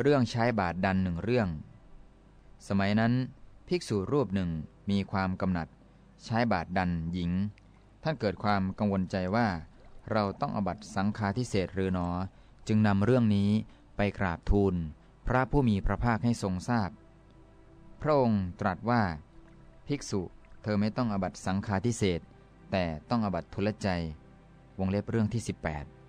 เรื่องใช้บาทดันหนึ่งเรื่อง สมัยนั้น ภิกษุรูปหนึ่งมีความกำหนัด ใช้บาทดันหญิง ท่านเกิดความกังวลใจว่า เราต้องอบัตสังฆาทิเศษหรือหนอ จึงนำเรื่องนี้ไปกราบทูล พระผู้มีพระภาคให้ทรงทราบพพระองค์ตรัสว่า ภิกษุเธอไม่ต้องอบัตสังฆาทิเศษแต่ต้องอบัตทุลใจ วงเล็บเรื่องที่ 18